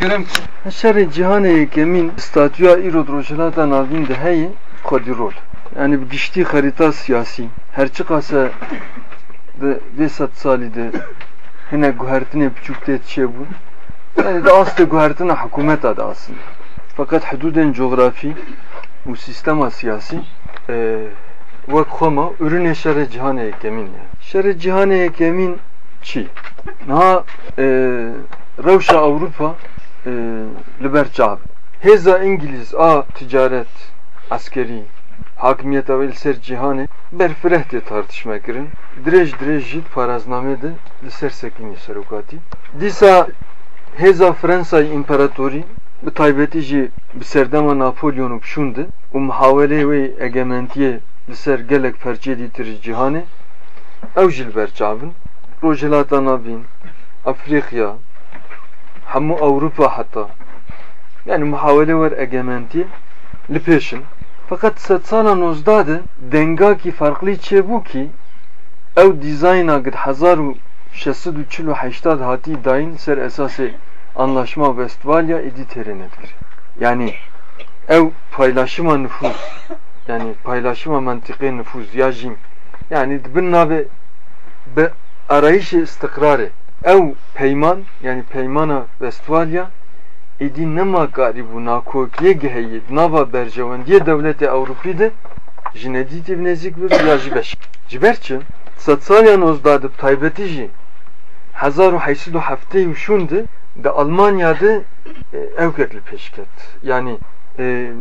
Kerem Şer cihanê kemîn statüya îro rojhilata navîn de heye xwedî rol. Yani bir giştî xerîta siyasî her çi qase de vê sed salî de hinek guhertinê biçûk tê çêbûn. Yani de astê guhertina hikûmeta de aslında. Fakat hududên coğrafî û sistema siyasî e, wek xwema ürünê şerê cihanê kemîn ye. Şerê cihanê kemîn çi? Niha e, rewşa Avrupa e, li ber çav. Hêza İngiliz a ticaret askeri hakimiyeta vel ser cihanê ber fireh tê tartışma kirin. Dirêj dirêj jî parazname de li ser sekînê serokatî. Dîsa hêza Fransayê împaratorî bi taybetî jî bi serdema Napolyon û pişûndi û muhawelê wê egementiyê li ser gelek ferçê dîtir cihanê ew jî li ber çavin. Rojhilata navîn, Afrika, hemû Avrupa heta yani muhavele wer egementiye li pêşin fakat sed sala nozdeh de dengakî farklî çêbû ki ew dîzayna gid hezar û şesid û çil û heştad hatî dayîn ser esasê anlaşma Westfalia êdî têrê nedikir. Yani ew paylaşıma nüfuz yani paylaşıma mentıqê nüfuz ya jîm yani dibin navê bi arayişê istikrarê ew peyman yani peymana Westfalia êdî nema karî bû nakokiye giheyê nava berjewendiye dewletê Ewropî de ji nedîtê nêzik bir ya ji beş. Ji ber çi? Sed saliya nozdeh de taybetî jî hezar û heysid û heftê û şûn de de Almanya de ew ket li pêş ket. Yani e,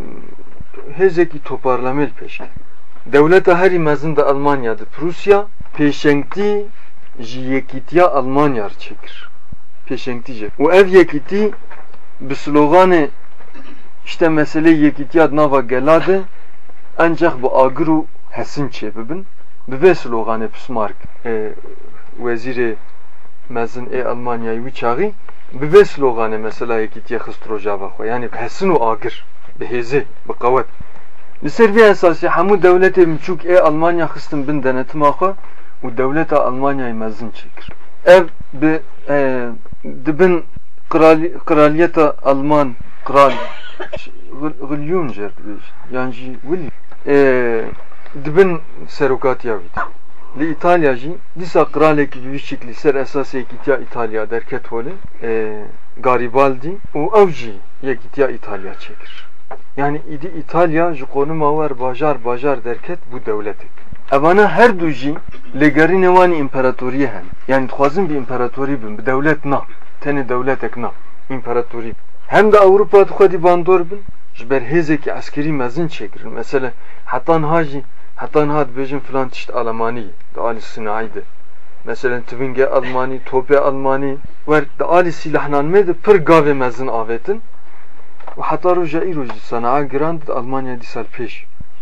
hêzekî toparlame li pêş ket. Devleta herî mezin de Almanya de Prusya pêşengtî ji yekîtiya Almanya çekir. Jê. û ev yekîtî bi sloganê işte mesele yekîtiya nava gelade ancak bu agir hesin çê bibin bi vê sloganê pismark e, wezîrê mezin ê Almanyayê wî çaxî bi vê sloganê mesela yekîtiya xist rojava xwe yani hesin û agir bi hêzê bi qewet li ser vê esasî hemû dewletê miçûk ê Almanya xistin bin denetima xwe û devleta Almanyayê mezin çêkir ev bi e, dibin kraliyeta Alman kral. William jer yani William. E, dibin serokatiya wî li İtalya jî dîsa kralekî bi vî şeklî ser esasê yekîtiya İtalya derket holê e, Garibaldi ew jî yekîtiya İtalya çêkir yani îdî İtalya ji konuma wer bajar bajar derket bu devletek Her du jî lêgerînê wanî împeratoriye hen yani dixwazin bir împeratorî bin bi devlet na tenê devletek na împeratorî hem de Avrupa dixwedî bandor bin ji ber hêzekî eskerî mezin çêkirin. Mesela heta niha jî heta niha dibêjin filan tişt Almanî di alî sinayî de. Mesela tivingê Almanî topê Almanî wer di alî silahnamê de pir gavê mezin avêtin. Û heta roja îro jî sana'a giran di Almanya dîsal pêş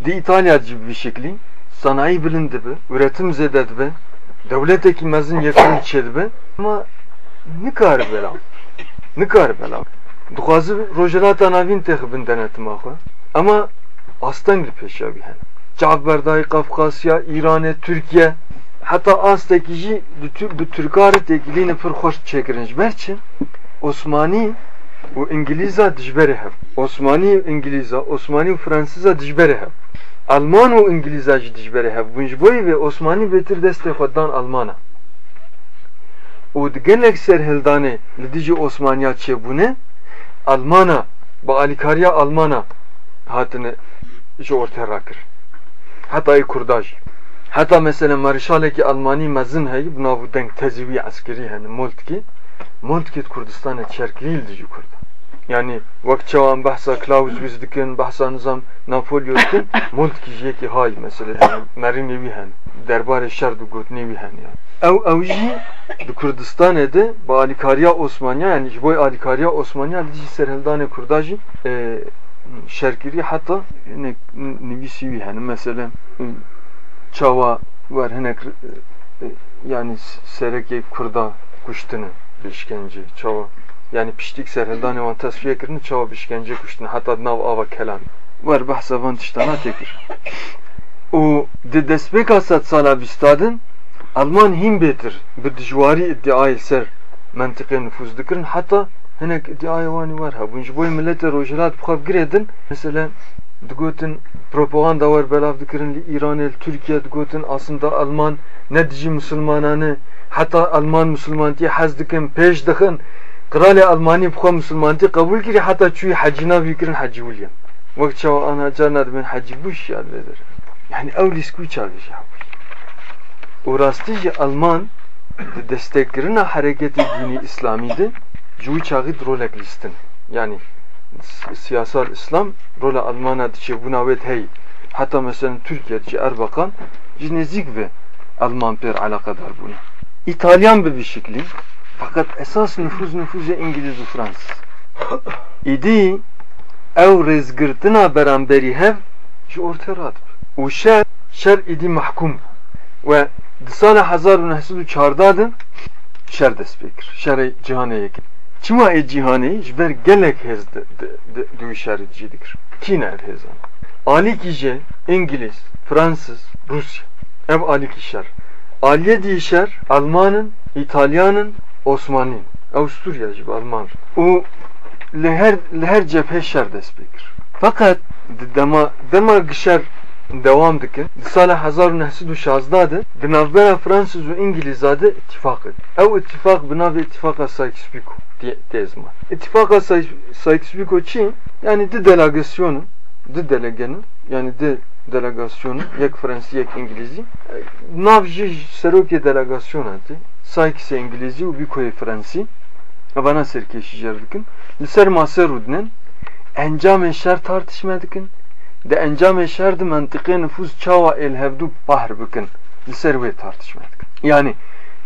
di İtalya jî bi vî şeklî sanayi bilind dibe, üretim zede dibe, devletekî mezin yekin çê dibe ama nikar bela nikar bela. Dixwazi rojilata navîn tê xibin denetima xwe ama astan li pêşavî hene Cavberdayê Qafqasya, İranê, Türkiye heta astekî jî bi Türkarê têkilînê pir xweş çêkirin ji ber çi Osmanî û İngilîza dijberê hev Osmanî û İngilîza, Osmanî û Jî dijberê hev bûn ji bo vê Osmanî bêtir destê xwe dan Almana. Û di gelek serhildanê li dijî Osmaniya çêbûne Almana bi alîkariya Almana hatine ji ortaya kir hetayê Kurda jî heta mesela marîşalekî Almanî mezin heyî bi nav deng tezîwî eskerî hene Moltkî Moltkî Kurdistanê çerkirî li dijî Yani vak çawan behsa Clausewitz dikin behsa nizam Napolyon dikin Moltkî jî yekî hay mesela merînê wî hene derbarê şer û gotinê wî hene yani ew ew jî di Kurdistanê de bi alîkariya Osmaniya yani ji bo alîkariya Osmaniya li dijî serhildanê Kurda jî e, şerkirî heta hinek nivîsî wî hene mesela çawa wer hinek yani serekê Kurda kuştine bi işkence çawa yani piştik serhildanê wan tesfiye kirin çawa bi işkence kuştine heta nav ava kelan wer behsa van tiştana têkir û di destpêka sed sala bîstadin Alman him betir bi dijwarî iddiayê ser mentıqê nüfuz dikirin heta hinek iddiayı vani var ha. Bunca boy millete rojilat bukhav giredin. Mesela digotin propaganda var belav dikirin li İran el Türkiye digotin aslında Alman ne dici Müslümananı hatta Alman Müslümanti hez dikin peş dikin Almani bukha Müslümanti kabul kiri hatta çuyi hacina bikirin hacı William. Vakt çava ana canad ben hacı buş ya verir. Yani evlisku çaviş ya. Urastici Alman desteklerine hareketi dini İslami'de Cuy çağı rolek listin. Yani siyasal İslam rola Almanya dışı buna vet hey. Hatta mesela Türkiye dışı Erbakan cinezik ve Alman per alakadar buna. İtalyan bir şekli fakat esas nüfuz nüfuzu İngiliz ve Fransız. İdi ev rezgirtina beramberi hev ji orta rad. U şer şer idi mahkum ve sala 1914 din şer dest pekir. Şer cihane yekin. Çima e cihane jber gelek hez du şer cidikir. Kine ev hezan. Ali kije İngiliz, Fransız, Rusya. Ev ali kişer. Aliye dişer Almanın, İtalyanın, Osman'ın. Avusturya gibi Alman. O leher leher cephe şer dest pekir. Fakat dema dema gişer devam dikin. Di sala 1916 de di navbera Fransız ve İngilizade ittifak edin. Ev ittifak binavi ittifaka Sykes-Picot tezma. İttifaka Sykes-Picot çi? Yani di delegasyonu, di delegenin, yani di delegasyonu, yek Fransız yek İngilizi. Navji seroke ati. Sykes İngilizi u Biko'ye Fransız. Bana serkeşi jerdikin. Liser maserudnen encam şer tartışma dikin de encam şerdi mantıkı nüfus çava el hevdu bahr bikin liser ve tartışma dikin. Yani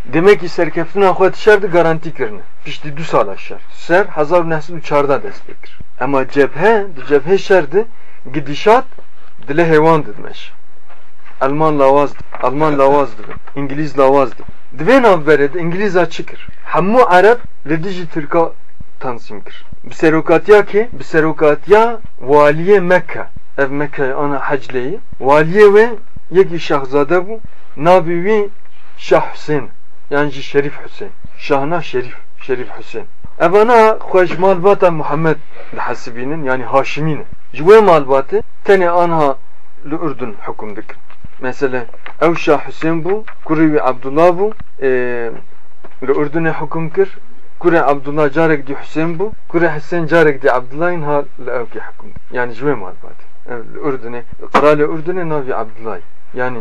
demek ki serkeftin ahvat şerdi garanti kirne. Pişti du sal şer. Ser hazar nesil uçarda destekir. Ama cephe, cephe şerdi gidişat dile hevan demeş. Alman lavazdı. Alman lavazdı. İngiliz lavazdı. Dve navberet İngiliz açıkır. Hammu Arap ledici Türka tanzimkir. Biserokatya ki biserokatya valiye Mekke. Ev Mekke ana hacleyi. Valiye ve yeki şahzade bu. Nabivi Şah Hüseyin. Yani Şerif Hüseyin. Şahna Şerif. Şerif Hüseyin. Evana hoş malbata Muhammed hasibinin yani Haşiminin. Jwe malbatı tene anha Ürdün hüküm dikir. Mesela ev Şah Hüseyin bu, Kurevi Abdullah bu, e, Ürdün'e hüküm kir. Kure Abdullah carek di Hüseyin bu, Kure Hüseyin carek di Abdullah'ın ha li evki hüküm. Yani jwe malbatı. Ürdün'e, Krali Ürdün'e Navi Abdullah. Yani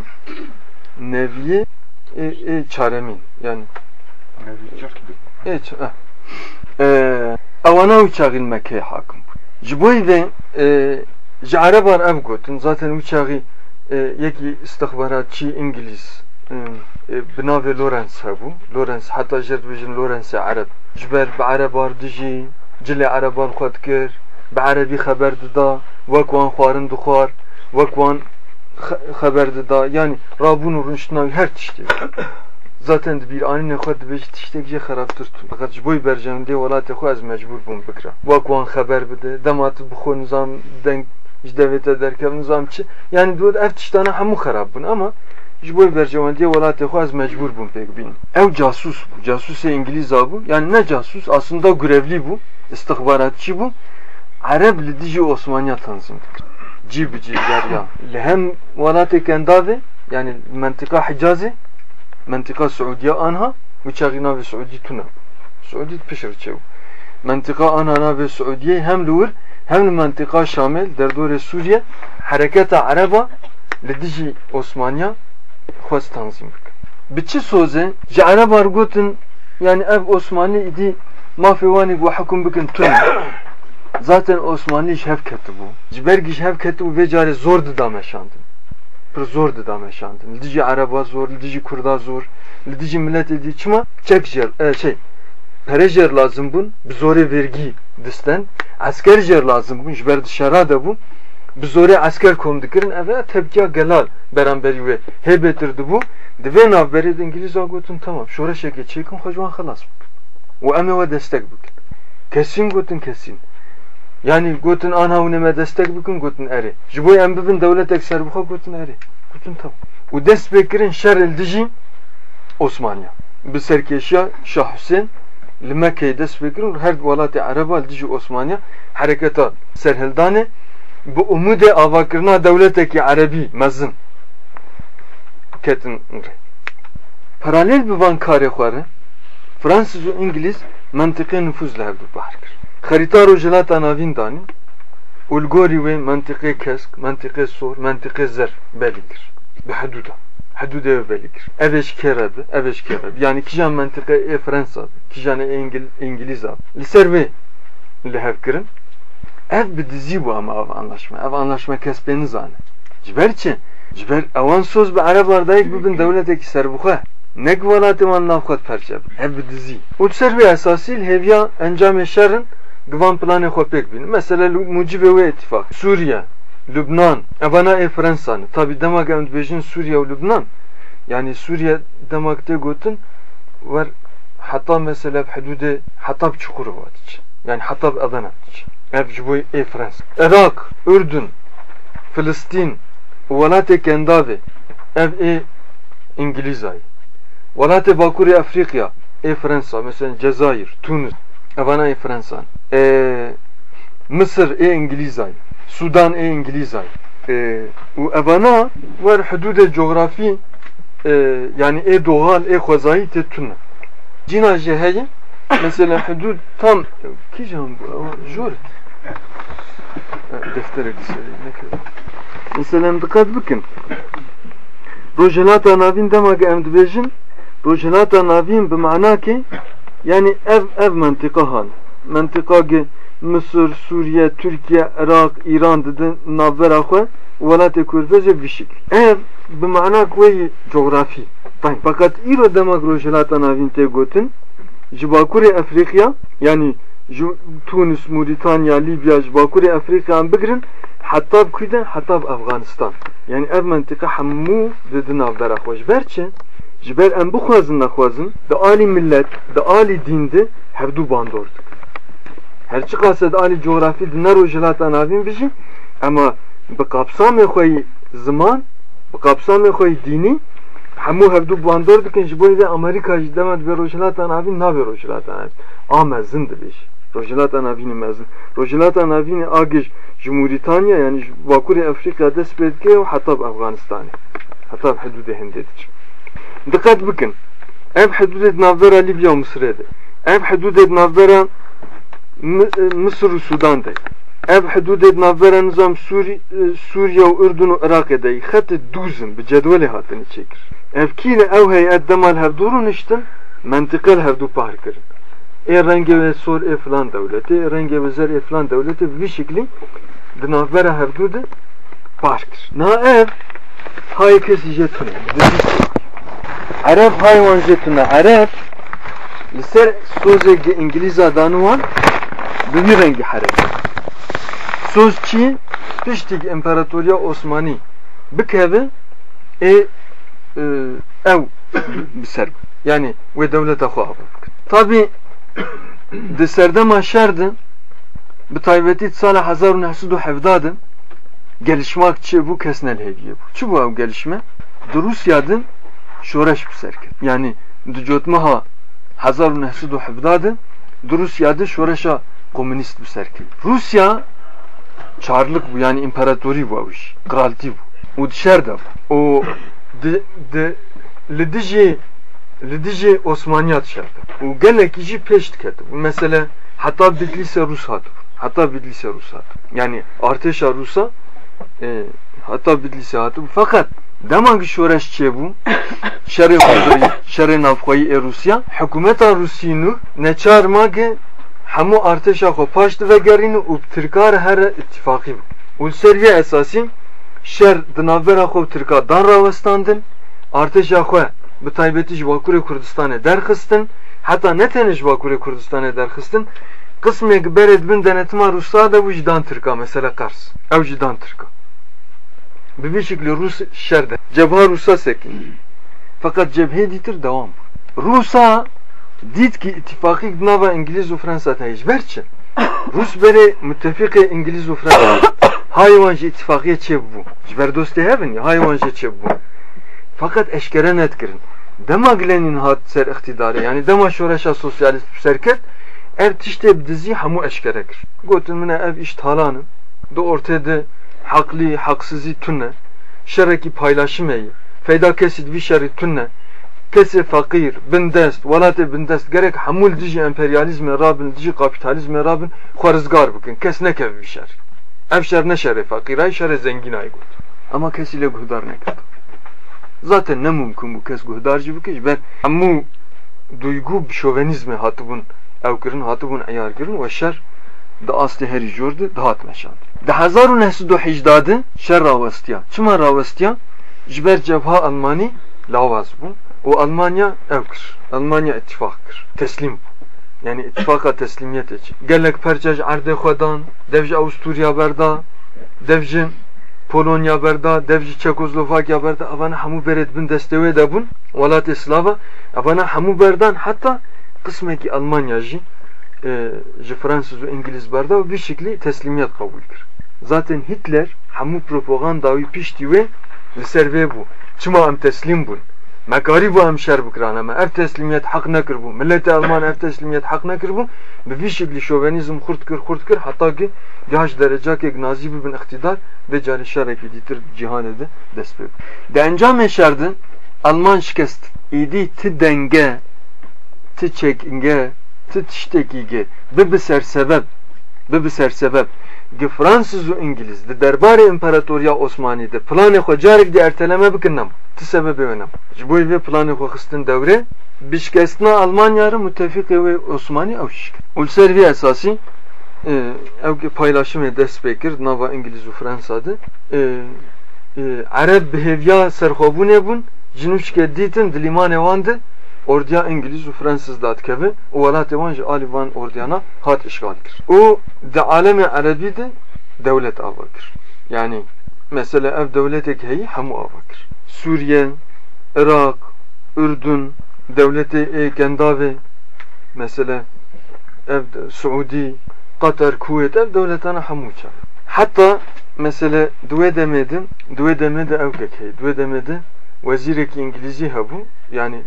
Neviye e, e, çaremin. Yani Nevi Çarkı'da. Evet. Avana uçağın Mekke'ye hakim. Jiboy ve ji Arabar ev gotin zaten uçağı یکی استخباراتی انگلیس بنو لورنس هبو لورنس حتی جرد بجن لورنس عرب جبر به عرب آردجی جله عربان خود کرد به عربی خبر داد وکوان خوارن دخوار وکوان خبر داد یعنی رابون و رنش هر تشتی زاتن دبیر آنی نخواد بیش تشتی که خراب ترت فقط جبوی برجام دی ولات خو از مجبور بوم بکره وکوان خبر بده دمات بخون زم دنگ ji devleta derkevin zam çi yani dod ev tiştana hemû xerab bûn ama ji bo bercevendiya welatê xwe ez mecbûr bûm pêk bînin ew casus bû casusê îngilîza e bû yani ne casus? Aslında gurevlî bû istihbaratçî bû Arab li dijî Osmaniya tanzim dikir cî bi cî derya li hem welateke endavê yani mentika Hicazê mentika Suudiya anha û çaxî navê Suudî tune Suudî pişir çew mentika anha navê Suudiyê hem li hem mantıka şamil derdore Suriye hareketa Araba lidiji Osmanya xwest tanzim bik. Bi çi soze ji Arab gotin yani ev Osmanlı idi mafê wanî gu hekum bikin tun. Zaten Osmanlı ji hev ketibû. Ji ber ji hev ketibû vê carê zor didameşandin. Pir zor didameşandin. Li dijî Araba zor, li dijî Kurda zor, li dijî milletê dî çima çek e, şey pere jer lazım bun bir zore vergi disten asker jer lazım bun jber dışarı da bu bir zore asker kom dikirin eve tepkiya gelal beramberi ve hebetirdi bu dve navberi de İngiliz agotun tamam şora şeke çekin hocam halas bu eme ve destek bukin kesin gotun kesin yani gotun ana uneme destek bükün gotun eri. Jibo em bibin devlet ekser buha gotun eri. Gotun tam. U dest bekirin şer el dijin Osmaniya. Bi serkeşya Şah Hüseyin li dest vekirin her velatê Araba li dijî Osmaniya hereketa serhildane bi umudê avakirina dewletekî Erebî mezin ketin. Paralel bi van karê xwe re Fransız û İngiliz mentiqê nüfuz li hev bahar kir. Xerîta rojhilata navîn danîn Ulgorî wê mentiqê kesk, mentiqê sor, mentiqê zer belî kir. Bi. Hedûdê wê belî kir. Ev eşkere bi, ev eşkere bi. Yani kijan mentiqê ê Fransa kijan İngil İngiliz bi. Li ser wê li hev kirin. Ev bi dizî bû ama ev anlaşma. Ev anlaşma kes pê nizane. Ji ber çi? Ji ber ewan soz bi Ereblar dayek bibin dewletekî serbixwe. Nek welatê wan navxwet perçe bin. Ev bi dizî. û ser wê esasî hêviya encamê şerin Gvan planê xwe pêk bînin. Mesela mucibê wê ittifak. Suriye, Lübnan, evana e Fransa Tabi demek em dibêjin Suriye û Lübnan. Yani Suriye demek tê gotin ver hatta mesela hududê Hatab çukuru var. Yani Hatab Adana ji bo ê Fransa. Irak, Ürdün, Filistin, welatê kendavê ev ê İngiliz ayı. Welatê Bakurê Afrika ê Fransa. Mesela Cezayir, Tunus. Evana ê Fransa. Ee, Mısır ê İngiliz ayı. Sudan ê İngiliz ayı. Ee, û evana ver hududê coğrafi e, yani ê doğal ê xwezayî tê tune. Cîna jî heye mesela hudud tam kîjan bu jor defterek söyleyeyim mesela dikkat bikin rojhelata navîn demek em dibêjin rojhelata navîn bi mana ki yani ev ev mentika hal mentika ge Mısır, Suriye, Türkiye, Irak, İran dedin navbera xwe welatê Kurdice bir şekil. Ev bi mana ku coğrafi. Tayyip fakat îro demek rojhelata navîn tê gotin ji Bakurê Afrika yani ji Tunis, Moritanya, Libya ji Bakurê Afrika bigirin hatta kuyde hatta Afganistan. Yani ev mentika hemû didin navbera xwe ji ber çi? Ji ber em bixwazin nexwazin di alî millet, di alî dîn de hevdû. Her çi qase di alî coğrafî di ne rojhelata navîn bijî ama bi kapsamê xwe ziman, bi kapsamê xwe dînî hemû hevdû bandor dikin ji bo Amerika jî dema dibe rojhelata navîn nabe rojhelata navîn. A mezin dibêje. Rojhelata navînê mezin. Rojhelata navînê ji Moritanya yani ji Bakurê Afrika dest pê dike û heta bi. Dikkat bikin. Ev hududê navbera Libya û. Ev hududê navbera Mısır û Sudan de. Ev hududê navbera nizam Suriye û Ürdün û Iraqê de. Xetê dûzin bi cedwelê hatine çêkir. Ev kîne ev heyet demal hevdû niştin mentiqel hevdû pahir kirin. E renge ve sor e falan devleti, e renge ve zer e falan devleti bir şekli di navbera hevdû de pahir kir. Na ev hay kesi jetune. Arab hayvan jetune. Arab li ser sozê danûwan vî rengî herek. Söz çi piştik İmparatoriya Osmanî bikeve e, e ev biser. Yani ve devlete xwe Tabi di serdema şerdin bi taybetî sala 1970 gelişmek çi bu kesnel hediye bu. Çi bu ev gelişme? Di Rusya'dın şoreş biserket. Yani di cotmaha 1970 di Rusya'da şoreşa komünist biserket. Rusya çarlık bu yani imparatori bu iş. Kralti bu. O dışarıda bu. O de, de lidiji lidiji Osmaniyat şartı. O gelek işi peş diketi. Mesela hatta Bitlis'e Rus hatı. Hatta Bitlis'e Rus hatı. Yani Arteşa Rus'a e, hatta Bitlis'e hatı. Fakat demek ki şoreş çe bu Kuzeyî, şerê navxweyî ê Rusya, hikûmeta Rûsînû neçarma ki hemû artêşa xwe paş divegerîn û Tirkar here ittifaqî bû. û seriyê esasî şer di navbera xwe Tirka dan rawestandin, artêşa xwe bi taybetî ji Bakurê Kurdistanê derxistin, heta ne tenê ji Bakurê Kurdistanê derxistin, qismێk berê dibin denetima Rûsa de wî ji dan Tirka mesela Kars. Ew ji dan Tirka. Bi vî şeklî Rûs şer de. Cebha Rûsa sekin. Fakat cebhe dîtir. Rûsa dît ki ittifaqî nava İngiliz û Fransa hêj çi? Rus berê müttefiqê İngiliz û Fransa hayvan ji ittifaqiye çêbû. Ji ber dostê hevin ya hayvan jê çêbû. Fakat eşkere net kirin. dema gilenin hat ser iktidarı yani dema şoreşa sosyalist serket ev tişte dizi hamu eşkerekir. Gotin mine ev iş talanı da ortada haklı haksızı tünne şereki paylaşım eyi feyda kesit vi tünne gerek hamul dici emperyalizme rabin dici kapitalizme rabin xwarizgar bikin kes nekev vi şer? Ev şer ne şerri fakir ay şerri zengin ay got ama kesiyle guhdar nekir zaten ne mümkün bu kes guhdarcı bikiş ben hamu duygu şovenizme hatibun ev kirin hatibun ayar kirin ve şer da asli heri jordu da hat meşan da hazar u nehsu do hicdadı şer ravestiya çima ravestiya jber cevha Almani lavaz bu o Almanya evkir Almanya ittifakır teslim bu yani ittifaka teslimiyet için gelek perçaj arde xodan devji Avusturya berda devji Polonya berda devji Çekoslovakya berda avana hamu beret bin destewe de bun velat Slava avana hamu berdan hatta kısmeki Almanya jin ji Fransız ve İngiliz berda bir şekilde teslimiyet kabul kir. Zaten Hitler hamu propagandavi pişti ve li ser vê bû. Çima em teslim bûn. Mekarî bu em şer bikiran ama ev teslimiyet hak nekir bû. Milleti Alman ev teslimiyet hak nekir bû. Bi vî şekilde şovenizm xurt kir xurt kir hatta ki yaş derecakek nazî bibin iktidar ve cari şerekî dîtir cihanê de dest pê De Alman şikest îdî ti denge ti çekinge ti tiştekîge bi bi sersebeb bi bi sersebeb Gi Fransız û İngiliz di derbarê İmparatoriya Osmanî de planê xwe carek de erteleme bikin nem. Ti sebebê wê nem. Ji bo vê planê xwe xistin dewrê bişkestina Almanya re müttefiqê wê Osmanî ew şik. Û li ser vê esasî ew paylaşımê dest pê kir nava İngiliz û Fransa de Ereb bihêviya serxwebûnê bûn ji nû şike dîtin di orduya İngiliz û Fransız datkeve û welatê wan ji alî van ordiyana hat işgal kir. û di alemê erebî de devlet ava kir. Yani mesela ev devletek heyî hemû ava kir. Suriye, Irak, Ürdün, devleti e Kendavê mesela ev Suudi, Katar, Kuveyt ev devletana hemû çar. Hatta mesela duve demedim, duve demede ev kek hey, duve demede vezireki İngilizî hebû yani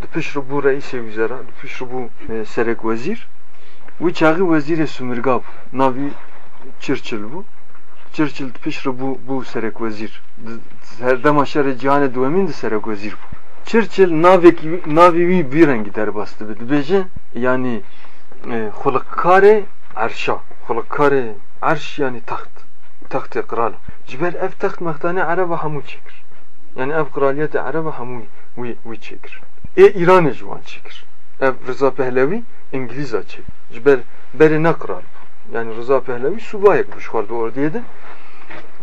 reîsê wîzera di pişt bû serek vezîr wî çaxî wezîrê sumirga bû navî Churchill bû Churchill bû bû serek vezîr herdema şerê cîhanê duwemîn di serek vezîr bû Churchill navekî navî wî bî rengî derbas dibe dibêje yani xulukkarê erşa. Xulukkarê erş yani taxt taxtê kral. Ji ber ev text mextanê ereba hemû çêkir yani ev kraliyet Araba hemû wî wî çêkir. Ê Îranê ji wan çêkir. Ev Rıza Pehlevî İngiliz. Ji ber berê ne kral bû. Yani Rıza bû ji xwarda ordiyê de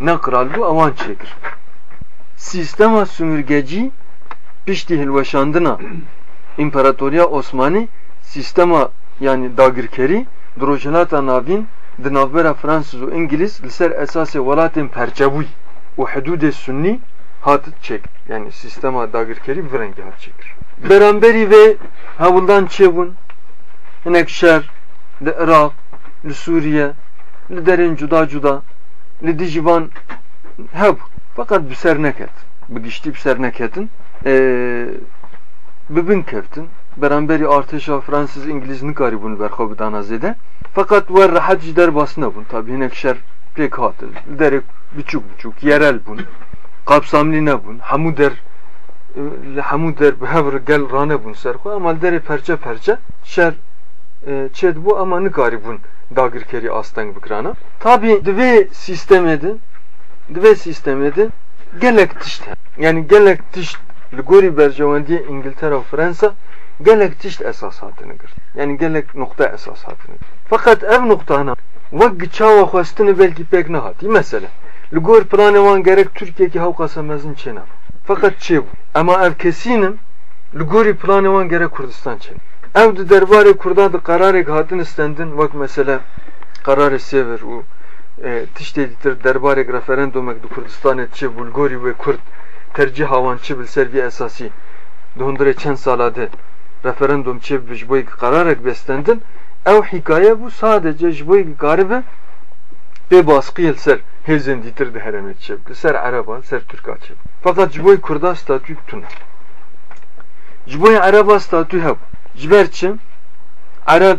ne kral bû ewan çêkir. Sistema sömürgecî piştî hilweşandina İmparatoriya Osmanî sistema yani dagirkerî di rojhilata navîn di navbera Fransız û İngiliz li ser esasê welatên perçebûyî û hududê hat çek yani sistema dagirkeri bir rengi hat çekir. Beramberi ve havuldan çevun hinek şer li Irak, li Suriye, li derin cuda cuda, li dijivan hep fakat bir serneket. Bu gişti bir serneketin ee, bibin keftin beramberi artışa Fransız İngiliz nikari bunu berxo danazede fakat var rahat jider basına bun tabi hinek şer pek hatır derek buçuk buçuk yerel bun kapsamlı nebun hemû der hemû der hev gel rane bun ser xwe ama derê perçe perçe. Şer çed bu ama nikari bun? Dagirkerî asteng bikirana tabi divê sistemê de divê sistemê de gelek tişt. Yani gelek tişt. Li gorî berjewendiyê İngiltere û Fransa gelek tişt esas hatine girt yani gelek nokta esas hatine girt fakat ev noktana vek çawa xwestinê belkî pek nehatî mesela li gor planê wan gerek Türkiye'ki hewqasa mezin çêne fakat çê bû ema ev kesînim li gorî planê wan gerek Kurdistan çêne ev di derbarê Kurda di qararek hatin istendin wek mesela qararê Sever û tiştê dîtir derbarek referandumek di Kurdistanê çê bû li gorî wê Kurd tercih wan çi bil ser vî esasî. Di hundirê çend sala de referandum çê bi ji bo qararek bestendin. Ew hikaye bû sadece ji bo garibe ser hêzên dîtir di herêmê çêb li ser Ereban ser Türka çêb fakat ji bo Kurda statû tune ji bo Araba statû hev ji ber çi Arab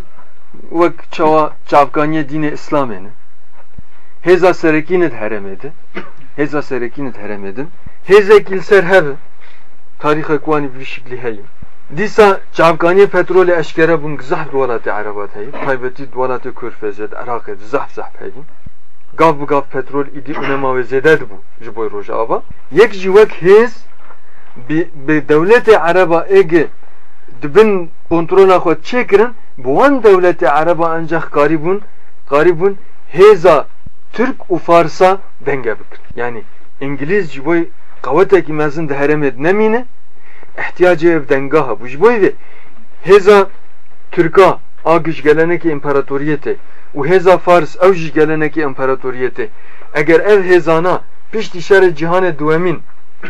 wek çawa çavkaniye dînê İslamê ne hêza serekî net heremedi hêza serekî net heremedin hêzek il ser heve tarîxek wanî bi şiklî heye dîsa çavkaniye petrolê eşkere bûn gizah di welatê Arabat heye taybetî di welatê di di zehf zehf gav gav petrol îdî unema wê zêde dibû ji bo rojava yek jî wek hêz bi dewletê Araba êgê dibin kontrola xwe çêkirin bi wan dewletê Araba ancak karî bûn hêza Türk û Farsa denge bikin yani İngiliz ji bo qewetekî mezin di herêmê nemîne ihtiyacê ev dengaha. Bu ji bo vê hêza Türka a giş gelenekê imparatoriyetê û hêza Fars ew jî gelenekê imparatoriyetê eger ev hêzana piştî şerê cîhanê duwemîn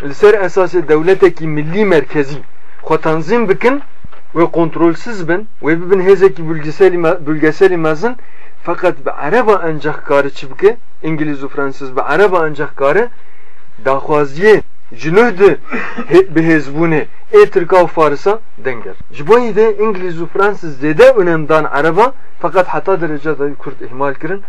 li ser esasê dewletekî millî merkezî xwe tanzîm bikin ve kontrolsüz bin ve bibin hezeki bölgeseli bölgeseli mezin fakat be araba ancak karı çibke İngiliz ve Fransız be araba ancak karı daxwaziye jinuhdu bi hezbune e Türka Farisa denger. Jiboyi de İngiliz ve Fransız zede önemdan araba fakat hatta derecede Kürt ihmal kirin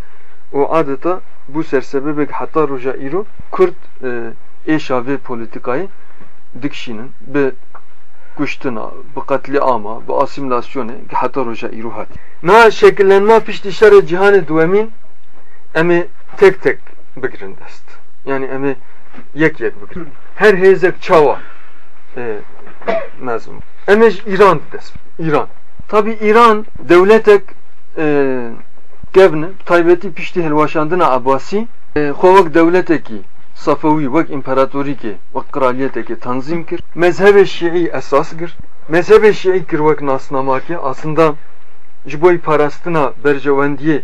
o adeta bu sersebebek hatta roja iro Kürt e, eşave politikayı dikşinin be kuştuna, bu katli ama, bu asimilasyonu ki hatta roja iruhat. Na şekillenme pişti şer cihanı duemin emi tek tek bigirin dest. Yani emi yek yek bigirin. Her hezek çava e, mezum. Emi İran dest. İran. Tabi İran devletek e, gevne taybeti pişti helvaşandına Abbasi e, hovak devleteki Safavi vek imparatorî ke vek kraliyeteke tanzim kir. Mezhebe Şii esas kir. Mezhebe Şii kir vek nasnamake aslında ji bo parastina berjewendiye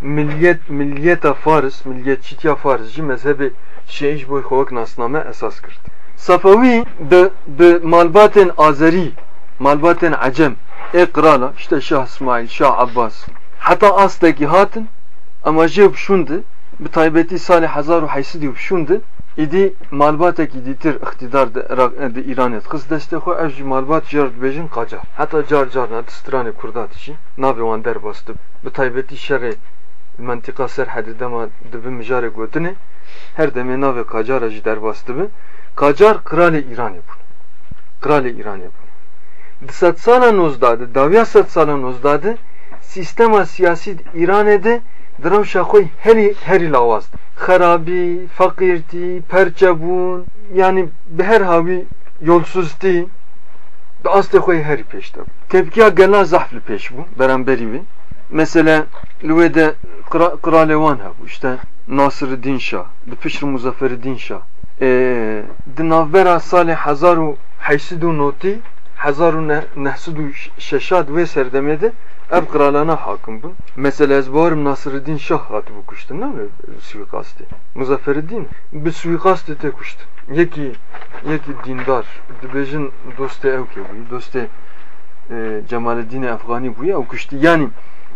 milliyet milliyeta Fars, milliyetçitiya Fars ji mezhebe Şii ji bo vek nasname esas kir. Safavi de de malbatên Azeri, malbatên Acem e krala işte Şah İsmail, Şah Abbas hatta asdeki hatin ama jeb şundu bi taybetî salê hezar û îdî malbatekî dîtir iktidar di Îranê xist destê xwe ev jî malbat jar dibêjin qacar heta car car ne di stranê Kurda tişî navê wan derbas dib. Bi taybetî şerê mentika serhedê dema dibi mijarê gotinê. Her demê navê qacara jî derbas dibe qacar kralê Îranê bûn. Kralê Îranê bûn. Di sed sala nozda di dawiya sed sala nozda de sistema siyasî İranê de Dramşa koy heri heri lavaz. Harabi, fakirti, perçebun yani her havi yolsuzti. Aslı koy heri peşte. Tepkiya gelen zahfli peş bu. Beramberi bir. Mesela Lüvede Kralevan ha bu işte Nasırıddin Şah, di pişr Muzafferiddin Şah. Ee, di navbera sali hazaru haysidu noti hazaru nehsidu şeşad ve serdemede ev kralana hakim bun. Mesela ezbarım Nasırıddin Şah hatı bu kuştun değil mi? Suikasti. Muzafferiddin bir suikasti te kuştun. Yeki yeki dindar. Dibejin doste ev ke bu. Doste e, Cemaleddin Afgani bu ya o kuştu. Yani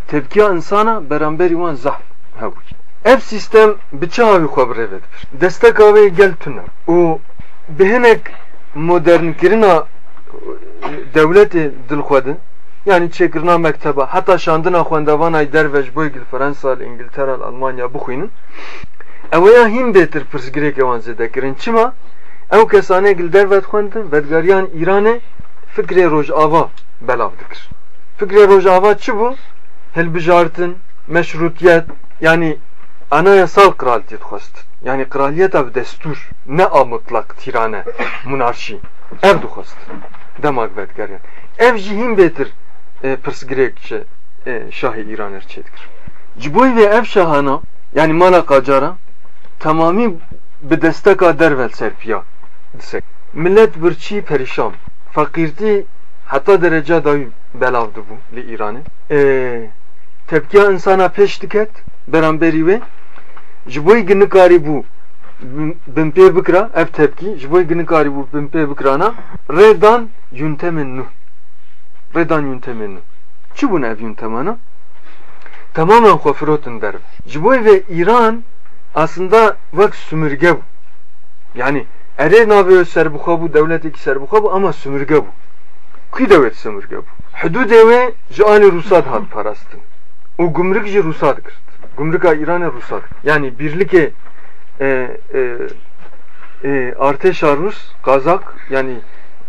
tepkiya insana beramberi wan zahf ha bu. Ev sistem bıçağı xabr evedir. Destek avê gel tune. O behinek modern kirina devleti dilxwedin yani çekirna mekteba hatta şandına xwendevanay derveş boy gil Fransa, İngiltere, Almanya bixwînin ew hîn bêtir pirsgirêk wan zêde kirin çima? Ew kesanê gil dervet xwendin vedgeriyan İranê fikrê rojava belav dikir. Fikrê rojava çi bû hilbijartin meşrutiyet yani anayasal kraliyet xwest. Yani kraliyet ev destur ne a mutlak tirane monarşi ev dixwest demak vedgeriyan ev jî hîn bêtir Şahı İran erçedir. Ciboy ve ev şahana yani mala kacara tamami bi desteka dervel serpiya disek. Millet birçi perişan. Fakirti hatta derece dahi belavdı bu li İran'ı. E, tepkiya insana peş diket beramberi ve jiboy gınıkari bu bin pê bikira ev tepkî ji bo ginîkarî bû bin pê bikirana rêdan yuntemên nû rêdan yuntemên nû çi bûne ev yuntemana tamamen xwe firotin derve ji bo ve İran aslında vek sümürge bû yani erê navê serbixwe bû devletekî serbixwe bû ama sümürge bû کی دوید سمرگه بو حدود اوه جان روساد هات پاراستن او gümrük ji Rusad kırdı. Gümrük İran'a Rusad. Yani birlik e, e, e, Arteşa Rus, Kazak yani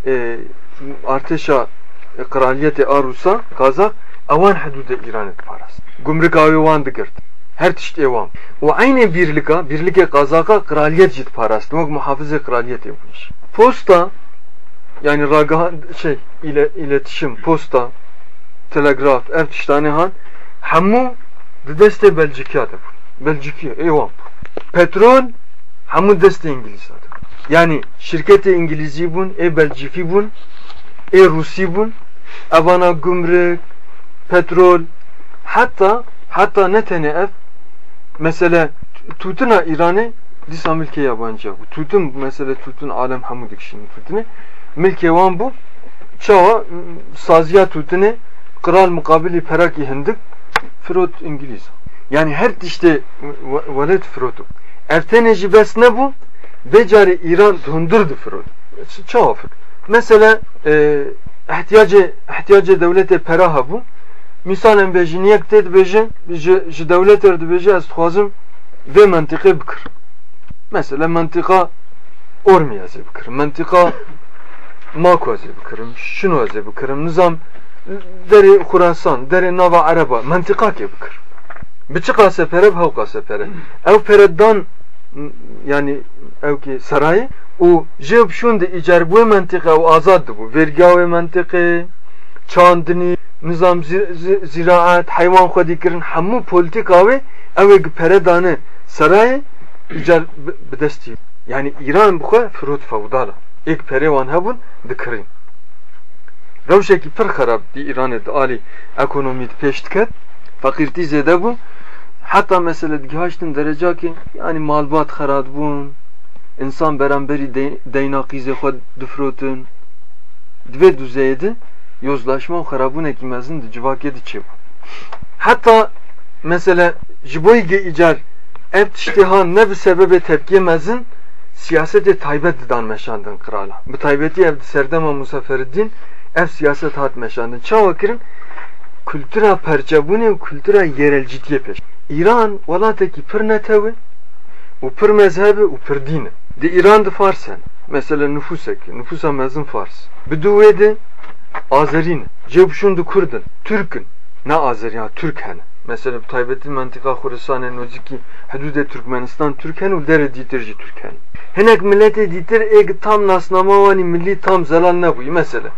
e, Arteşa e, kraliyeti Arusa, Kazak avan hudude İran'ı parast. Gümrük avi wan digird. Her tişt evam. O aynı birlika, birlike Kazak'a kraliyet jit parast. Nok muhafize kraliyet yapmış. Posta yani raga şey ile iletişim, posta, telegraf, ev tiştane han hemû di destê Belçikya de bûn. Belçikya, ewan. Petrol hemû destê İngilîza de. Yani şirketi İngilizî bûn, ê Belçikî bûn, ê Rusî bûn, evana gümrük, petrol, hatta hatta ne tane ev mesela tutuna İran'ı disa milke yabancı. Tutun mesela tutun alem hemû dikşin tutunu. Milke wan bu. Çawa saziya tutunu kral mukabili peraki hindik Firot İngiliz. Yani her işte velet Firot'u. Erteneci bes ne bu? Becari İran dondurdu Firot. Çoğu Mesela e, ihtiyacı ihtiyacı devlete peraha bu. Misalen beji niyek ted beji ji devlet erdi beji ez xwazim ve mantıkı bikir. Mesela mantıka ormi ez bikir. Mantıka Mako ez bikirim. Şunu ez bikirim. Nizam deri Khurasan, deri Nava Araba mantıka ki bikir. Biçika sefere havka sefere. Ev pereddan yani ev ki sarayı o jeb şunde icar bu mantıka o azad bu. Vergi mantıkı çandini nizam ziraat hayvan xwedî kirin hemû politika ve ew peredanı sarayı icar bi destî. Yani İran bixwe firot fewdala ek perê wan hebûn dikirin rewşekî pir xerab di İranê di alî ekonomî pêş diket fakirtî zêde bû heta mesele digihaştin dereca ki yani malbat xerat bûn insan beremberi deynakize xwe difrotin divê duzeyê de yozlaşma û xerabûnekî mezin di civakê diçêbû heta mesele ji bo ev tiştê ne bi sebebê tepkiyê mezin siyasetê taybet didan meşandin qirala bi taybetî ev serdema Musefereddîn ev siyaset hat meşandin çawa kirin kültüra perçebûnê û kültüra yerelcîtiyê peş. İran welateke pir netewî û pir mezhebî û pir dîn e İran de Farsen. Mesela nüfusek, nüfusa mezin Fars. Biduve Azerin, cebşundu Kurdun, Türk'ün. Ne Azeri ya Türk hani. Mesela Taybet'in mantıka Khurasan'ın noziki hüdude Türkmenistan Türken ul dere ditirci Türken. Henek millete ditir eg tam nasnamavani milli tam zelal ne bu mesela.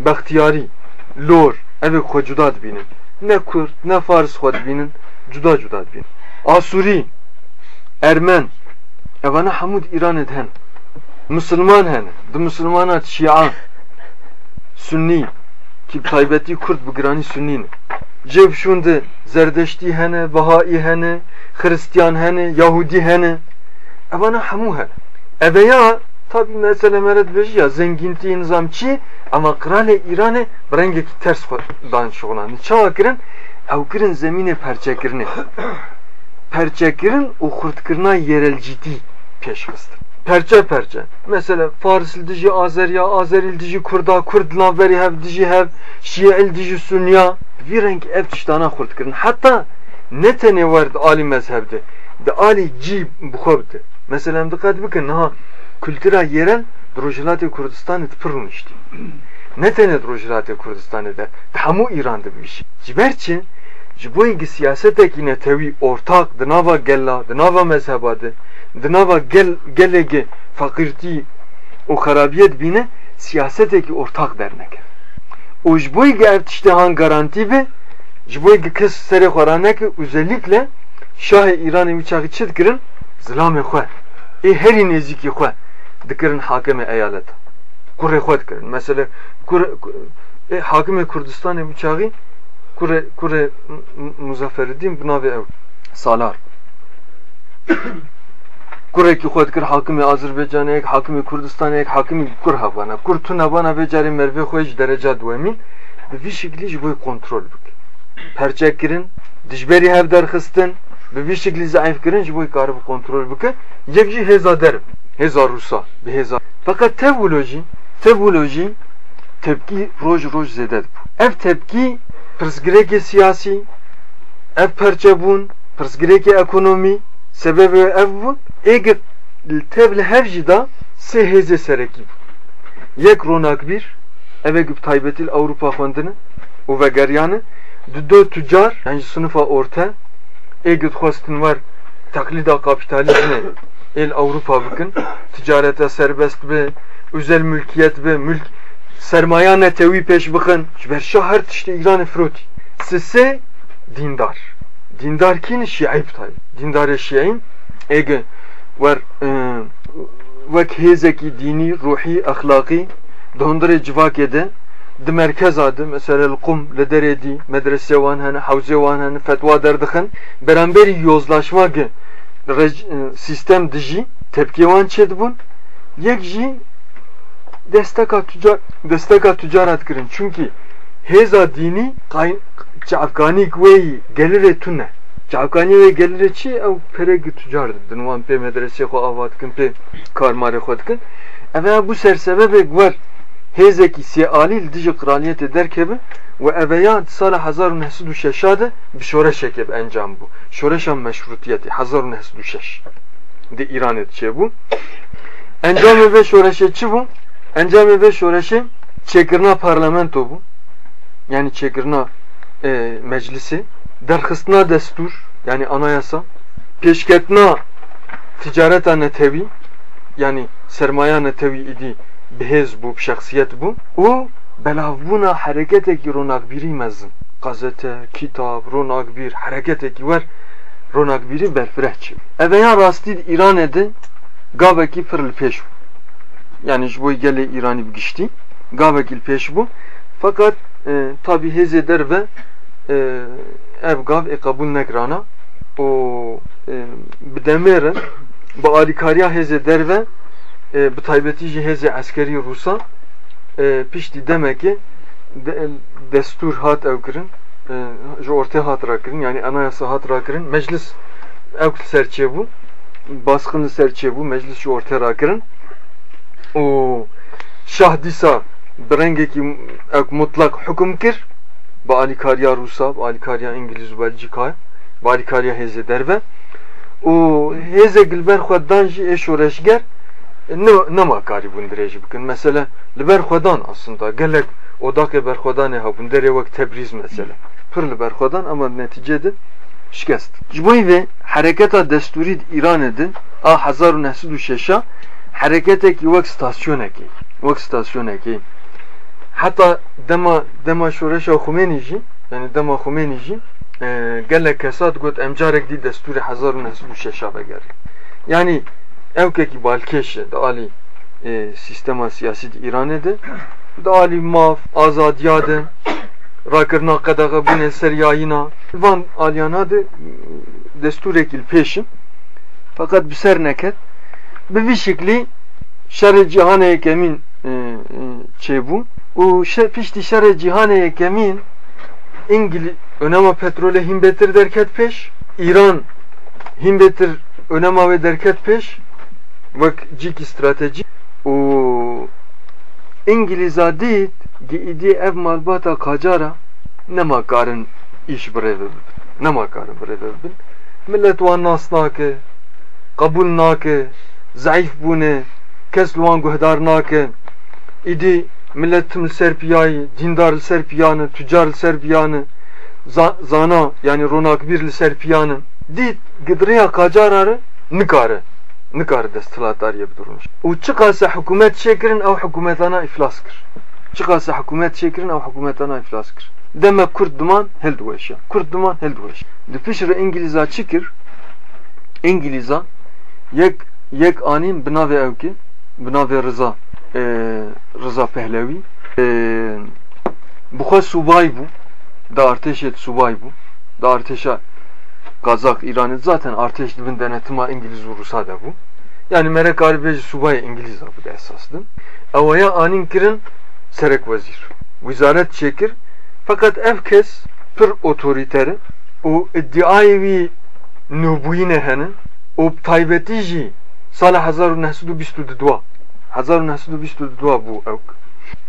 Bahtiyari, Lor, evi ko cuda binin. Ne Kürt, ne Fars xod binin, cuda cuda binin. Asuri, Ermen, evana hamud İran edhen. Müslüman hen, de Müslümanat Şia, Sünni ki taybeti Kürt bigirani Sünni ne. Cev şunde Zerdeşti hene, Bahai hene, Hristiyan hene, Yahudi hene. Evana hamu hene. Eveya tabi mesele meret beji ya zenginti nizamçı ama krale İran'e brengeki ters dan şoğlanı. Çağa kirin ev kirin zemine perçekirini. Perçekirin o kurtkirina yerel ciddi peş kıstır perçe perçe. Mesela Fars dici Azeriya, Azeril dici Kurda, Kurd navberi hev dici hev, Şiil dici Sunniya. Bir renk ev tiştana kurt kirin. Hatta ne tane vardı Ali mezhebde. De Ali ci bukhobde. Mesela dikkat bakın ha kültüra yerel Drojilati Kurdistan pırın işte. Ne tane Drojilati Kurdistan'da de hamu İran'da bir şey. Ciberçi Jiboyinki siyaseteki netevi ortak, dınava gella, dınava mezhebadı dinava gel gelege fakirti o harabiyet bine siyaseteki ortak dernek. O jboy ge ertiştihan garanti ve jboy ge kız sere khoranek özellikle Şah İran'ı uçağı çitkirin zilame xwe. E heri neziki xwe dikirin hakime eyalet. Kure xwe dikirin. Mesela kure e, hakime Kurdistan'ı uçağı kure kure muzaffer Muzaffereddin binavê ew salar. Kurekî xwe dikir hakimê Azerbaycanê hakimê Kurdistanê hakimî kur havana. Kur tu navana vê carê mervê xwe ji dereca duwemîn bi vî şeklî kontrol bik perçekirin dijberî hev derxistin. Bi vî şeklî zaîf kirin ji bo karib kontrol bike. Yek jî hêza derb hêza Rusa bi hêza fakat tevoloji tevoloji tepki roj roj zêde dibû ev tepki pirsgireke siyasi, ev perçebun, pirsgireke ekonomi, sebebi ev bu. Eğer tevle hevcida se heze sereki. Yek ronak bir, eve güp taybetil Avrupa fondunu, o vegeryanı, dö tüccar, yani sınıfa orta, eğer xwastin var taklida kapitalizmi el Avrupa bakın ticarete serbest be özel mülkiyet ve mülk sermaya netevi peş bakın ver şahar işte İran froti sise dindar. Dindar kin şiayb tay dindar şiayim ege var vek hezeki dini ruhi ahlaki dondere civak ede di merkez adı mesela kum le deredi medrese wan hani havze wan hani fetva derdixin beramberi yozlaşma ge sistem diji tepki wan çedbun yek ji desteka tücar desteka tücaret kirin çünkü heza dini kayn çavkani kweyi gelire tune çavkani ve gelire çi ev peregi tücar dinwan pe medrese xo avat kin pe karmare xo dikin ev bu sersebe var hezeki sialil dici kraliyet ederkebe ve eveya sala 1906 bir şoreş ekeb encam bu. Şoreşan meşrutiyeti 1906 de İran etçe bu. Encam ve şoreşe çi bu? Enđame ve şoreşi çekirna parlamento bu. Yani çekirna e, meclisi. Derhısna destur yani anayasa. Peşketna ticaret netevi yani sermaye netevi idi. Behez bu, şahsiyet bu. O belavbuna hareketeki ronak biri mezin. Gazete, kitap, ronak bir hareketeki var. Ronak biri berfirehçi. Eveya rastid İran edin gaveki fırl peşu yani ji bo gelê İranî bigiştî gavekî pêş bû fakat e, tabi hêzê derve e, ev gav ê qebûl nekirana û e, bi demêrin bi alîkariya hêzê derve e, bu taybeti cihezi askeri Rusa e, pişti demek ki de, destur hat evkirin e, orta hat rakirin yani anayasa hat rakirin meclis evk serçe bu baskını serçe bu meclis şu orta rakirin o şah disa brengeki evk mutlak hüküm kir. Ba alikariya Rusa ba alikariya İngiliz Belçika ba alikariya heze derve. O heze gilber xweddan jî eşoreşger ne ma karî bûn dirêjî bikin? Mesela li ber xwedan aslında gelek odakê berxwedanê hebûn derê wek Tebriz mesela pir li ber xwedan ama neticede şikest. Ji bo vê hereketa destûrî İranê de a hezar û nehsîd û şeşa hereketekî wek stasyonekê wek stasyonekê heta dema dema şoreşa Xumênî jî yani dema Xumênî jî gelek kesat got em carek dî destûrê hezar û nehsîd û şeşa vegerî yani evkeki balkeşe da ali e, sistema siyasi İran'e de ali maf azadiyade rakırna kadaga bune seryayina van aliyana de desturekil peşin fakat bir ser neket şekli şer cihane kemin e, e, çebu o pişti şer cihane kemin İngiliz önema petrole himbetir derket peş İran himbetir önema ve derket peş. Vak cik strateji. U İngiliz'a dit idi ev malbata kacara ne makarın iş breve ne makarın breve bin millet wan nas nake kabul nake zayıf bune kes wan guhdar nake idi milletim serpiyayı dindar serpiyanı tüccar serpiyanı zana yani ronak birli serpiyanı dit gidriya kacararı nikare nikar destilatariye durmuş. O çıkarsa hükümet çekirin ev hükümetana iflas kır. Çıkarsa hükümet çekirin ev hükümetana iflas kır. Demek Kürt duman hel duveşe. Kürt duman hel duveşe. Dipişre İngiliz'a çıkır. İngiliz'a yek anin binave evki binave Rıza e, Rıza Pehlevi e, bu subay bu da arteşet subay bu da arteşa Kazak, İran'ı zaten arteş dibin denetime İngiliz vurursa da bu. Yani merek galibi subay İngiliz bu da esasdı. Avaya anin kirin serek vezir. Vizaret çekir. Fakat ev kes pır otoriteri o iddiayevi nubuyine henin o taybetici sala 1922 1922 bu evk.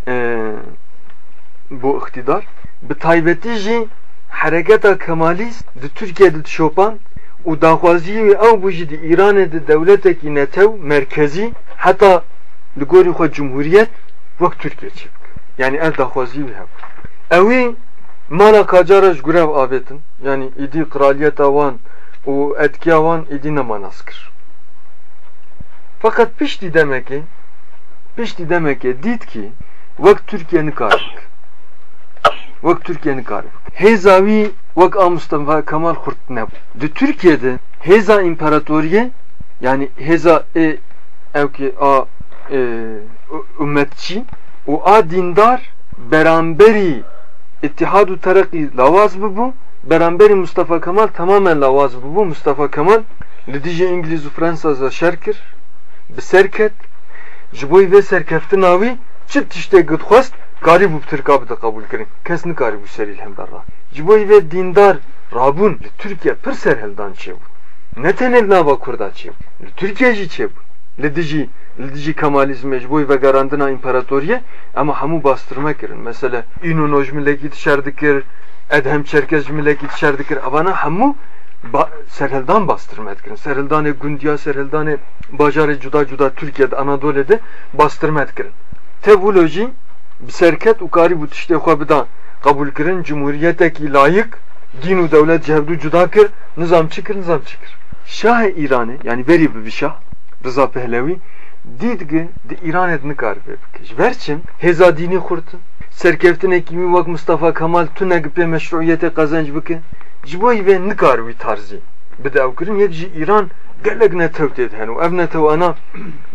Ee, bu iktidar. Bi taybeti jî hareketa kemalist di Türkiye'de şopan û daxwaziyê wê ew bû jî di İranê de devletekî netew merkezî heta li gorî xwe cumhuriyet wek Türkiye çê yani ev daxwaziyê wê hebû Ew ê mala kacara gurev avêtin. Yani îdî kraliyeta wan û etkiya wan îdî nemanas kir fakat piştî demekê piştî demekê dît ki wek Türkiye nikaribik wek Türkiye nikaribik hêza wî wek a Mustafa Kemal Xurt nebû di Türkiye'de hêza imparatoriye yani hêza ê ew ki a e, ümmetçi û a dindar beramberî İttihadu Terakki lavaz bu. Beramberi Mustafa Kemal tamamen lavaz bu. Mustafa Kemal li dijî İngiliz û Fransa şerkir bi serket ji bo vê serkeftina wî çi tiştê gotxwast karî bû Tirka bide qebûl kirin. Kes nikarî bû serî hemberra ji bo vê dîndar rabûn li Türkiye pir serhildan çêbû ne tenê nava Kurda çêbû li Türkiye jî çêbû li dijî li dijî Kemalizmê ji bo vegerandina împaratoriye ama hemû bastırma kirin. Mesela îno ji milekî tişer dikir edhem çerkez ji milekî tişer dikir ba serhildan bastırma etkirin serhildanê gundiya serhildanê bajarê cuda cuda Türkiye'de Anadolu'da bastırma etkirin tevoloji bi serket û karî bû tiştê xwe bida kabul kirin. Cumhuriyetekî layık din û devlet cevdu cuda kir. Nizam çi kir nizam çi kir Şah-ı İranê yani berî bi şah Rıza Pehlevi dîdgi di İranê nikar vê bike ji ber çim hêza dînî xurtin serkeftinekî wî wek Mustafa Kemal tune pê meşruiyetê qezenc bike vê nikar wî tarzî bide ew kirin yek jî İran gelek netew tê hene û ev netew ana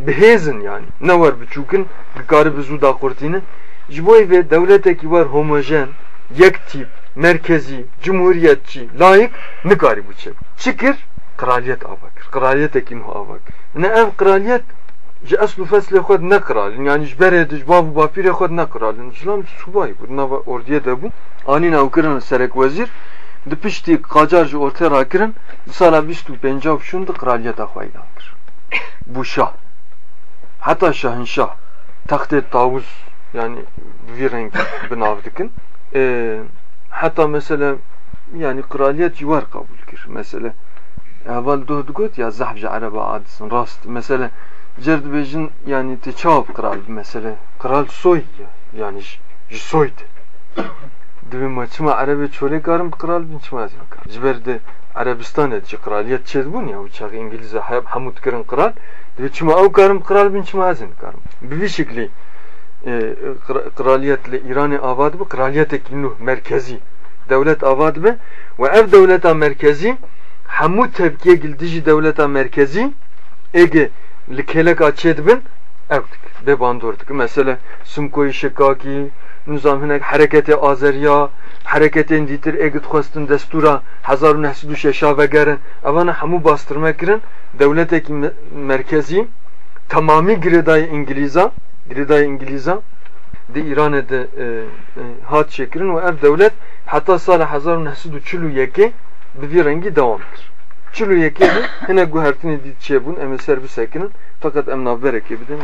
bihêzin yani ne wer biçûkin dikarî bi zû daqurtînin ji bo vê devletekîwer homojen yek tîp merkezî cumhuriyetçî layık nikarî bû çê çi kir kraliyet ava kir kraliyetekî nû ava kir ne ev kraliyet ji eslu feslê xwe nekiralin yani ji berê de ji bav û bapîrê xwe nekiralin jilam subay bû nava ordiyê de ew kirin serek wezîr di piştî qacar ji ortaya rakirin bîst û pêncav şûn di kraliyeta xwe îlan kir bû şah textê tavus yani vî reng binav dikin heta mesela yani kraliyet war kabul kir. Mesela evvel doh digot ya zehb ji ereba adisın rast. Mesela cer dibêjin yani te çav kral mesela kral soy yani ji soy te dibê me çima erebê çolê karim kral bin çima ezin kar ji ber de Arabistanê çi kraliyet çêdbûn ya uçak İngiliz hemû dikirin kral dibê çima ew karim kral bin çima ezin karim bi vî şeklî kraliyet li İranê ava dibe kraliyetekî nû merkezî devlet ava dibe ve ev devleta merkezî hemû tevkiye gil dijî devleta merkezî êgê li kêleka çê dibin ew dik bê bandor dik mesela Sumkoyê Şikakî nizam hinek hareketê Azeriya dixwestin destûra hezar û nehsî dû şeşa vegerin. Evana hemû bastırma kirin devletekî merkezî tamamî girêdayê İngilîza girêdayê İngilîza di İranê de e, e, hat çêkirin û ev devlet heta sala hezar û nehsî dû çil û yekê bi vî rengî devam çil û yekê de hinek guhertinê dît çêbûn em ê ser bisekinin fakat em navberekê bidin